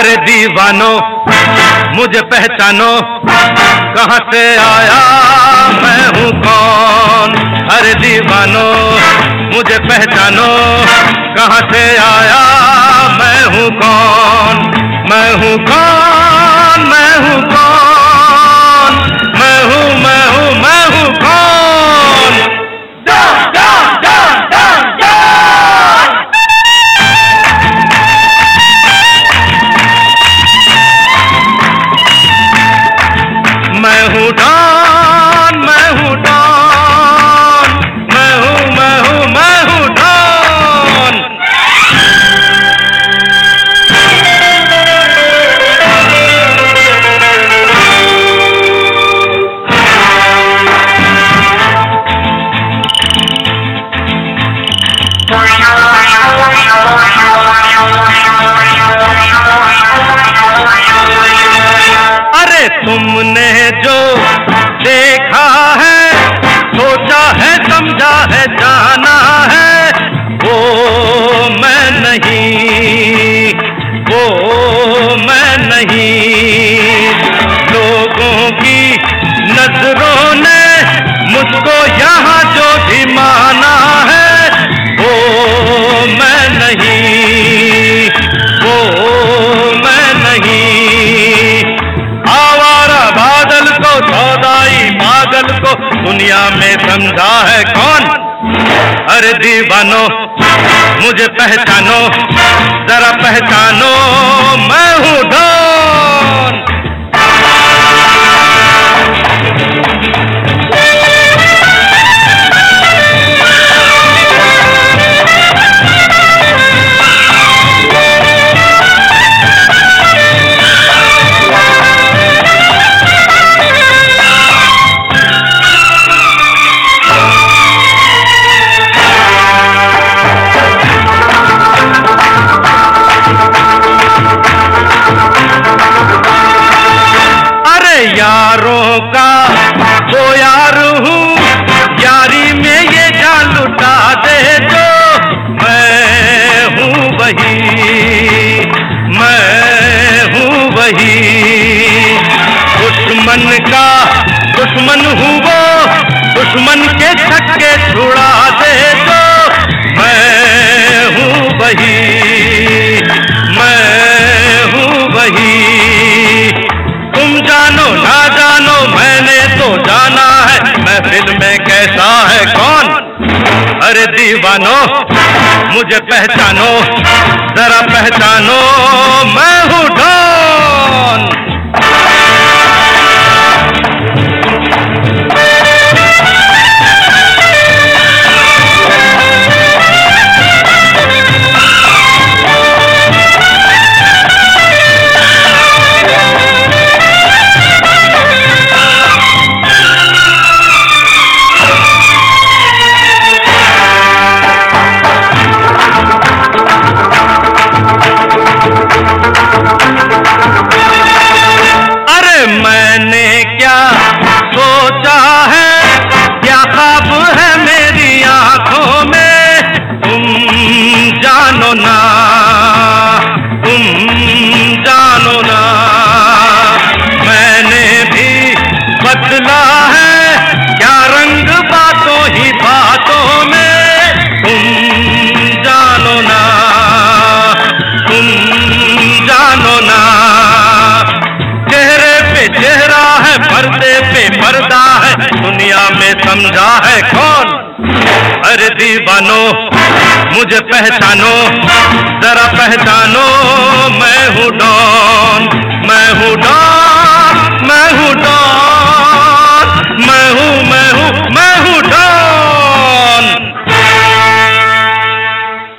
अरे दीवानो, मुझे पहचानो, कहाँ से आया, मैं हूँ कौन? अरे दीवानो, मुझे पहचानो, कहाँ से आया, मैं हूँ कौन? मैं हूँ कौन? नहीं। लोगों की नज़रों ने मुझको यहाँ जो भी माना है, वो मैं नहीं, वो मैं नहीं। आवारा बादल को, सौदाई पागल को दुनिया में समझा है कौन? अरे दीवानो, मुझे पहचानो, जरा पहचानो, मैं हूँ डॉन हूँ वही दुश्मन का दुश्मन हूँ वो दुश्मन के छक्के छुड़ा दे जो मैं हूँ वही, मैं हूँ वही। तुम जानो, ना जानो, मैंने तो जाना है। महफिल में कैसा है, कौन? अरे दीवानो, मुझे पहचानो, जरा पहचानो। मैं हूँ डॉन अरे बंदा है कौन? अरे दीवानो, मुझे पहचानो, जरा पहचानो, मैं हूँ डॉन, मैं हूँ डॉन।